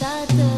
tak ter